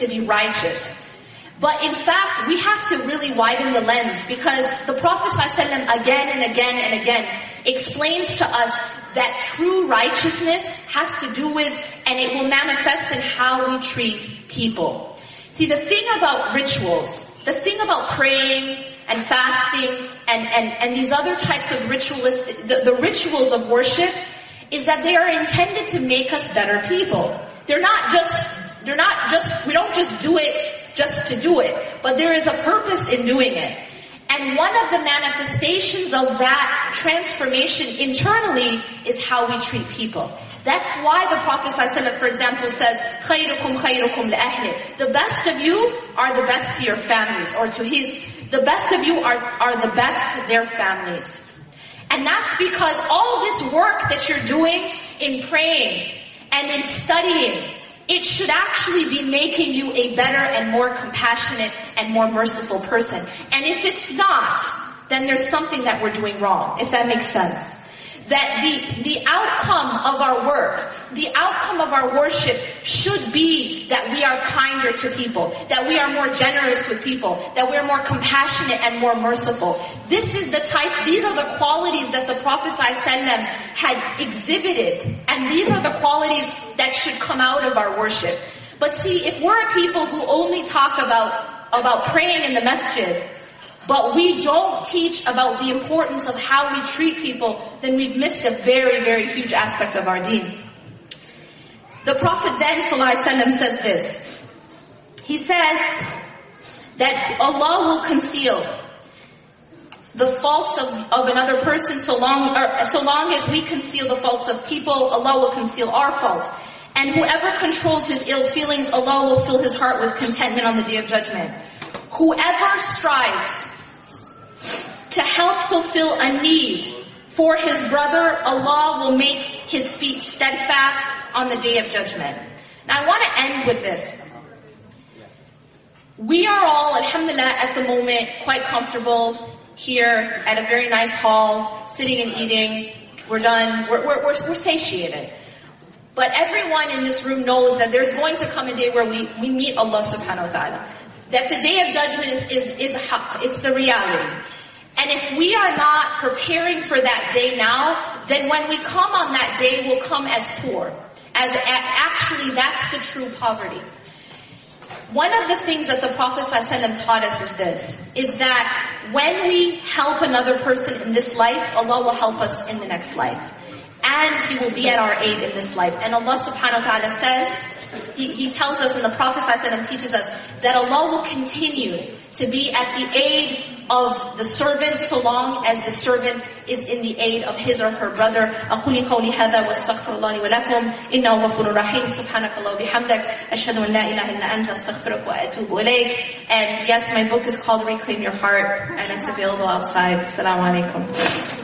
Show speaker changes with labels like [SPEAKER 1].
[SPEAKER 1] to be righteous. But in fact, we have to really widen the lens because the Prophet ﷺ again and again and again explains to us that true righteousness has to do with and it will manifest in how we treat people. See, the thing about rituals, the thing about praying and fasting and, and, and these other types of ritualistic, the, the rituals of worship is that they are intended to make us better people. They're not just, they're not just, we don't just do it just to do it, but there is a purpose in doing it. And one of the manifestations of that transformation internally is how we treat people. That's why the Prophet ﷺ, for example, says, خَيْرُكُمْ خَيْرُكُمْ لِأَهْلِ The best of you are the best to your families, or to his, the best of you are, are the best to their families. And that's because all this work that you're doing in praying and in studying it should actually be making you a better and more compassionate and more merciful person. And if it's not, then there's something that we're doing wrong, if that makes sense that the, the outcome of our work, the outcome of our worship should be that we are kinder to people, that we are more generous with people, that we are more compassionate and more merciful. This is the type, these are the qualities that the Prophet ﷺ had exhibited, and these are the qualities that should come out of our worship. But see, if we're a people who only talk about, about praying in the masjid, but we don't teach about the importance of how we treat people, then we've missed a very, very huge aspect of our deen. The Prophet then says this. He says that Allah will conceal the faults of, of another person so long, or, so long as we conceal the faults of people, Allah will conceal our faults. And whoever controls his ill feelings, Allah will fill his heart with contentment on the day of judgment. Whoever strives to help fulfill a need for his brother, Allah will make his feet steadfast on the day of judgment. Now I want to end with this. We are all, alhamdulillah, at the moment quite comfortable here at a very nice hall, sitting and eating. We're done. We're, we're, we're, we're satiated. But everyone in this room knows that there's going to come a day where we, we meet Allah subhanahu wa ta'ala. That the day of judgment is, is, is haqq. It's the reality. And if we are not preparing for that day now, then when we come on that day, we'll come as poor. As actually, that's the true poverty. One of the things that the Prophet ﷺ taught us is this, is that when we help another person in this life, Allah will help us in the next life. And He will be at our aid in this life. And Allah subhanahu wa ta'ala says, he, he tells us, and the Prophet ﷺ teaches us, that Allah will continue to be at the aid of the servant so long as the servant is in the aid of his or her brother. أقول قولي هذا واستغفر الله ولكم إنه غفور رحيم سبحانك الله وبحمدك أشهد أن لا إله إلا أنت أستغفرك وأتوب إليك. And yes, my book is called Reclaim Your Heart and it's available outside. Assalamu alaikum.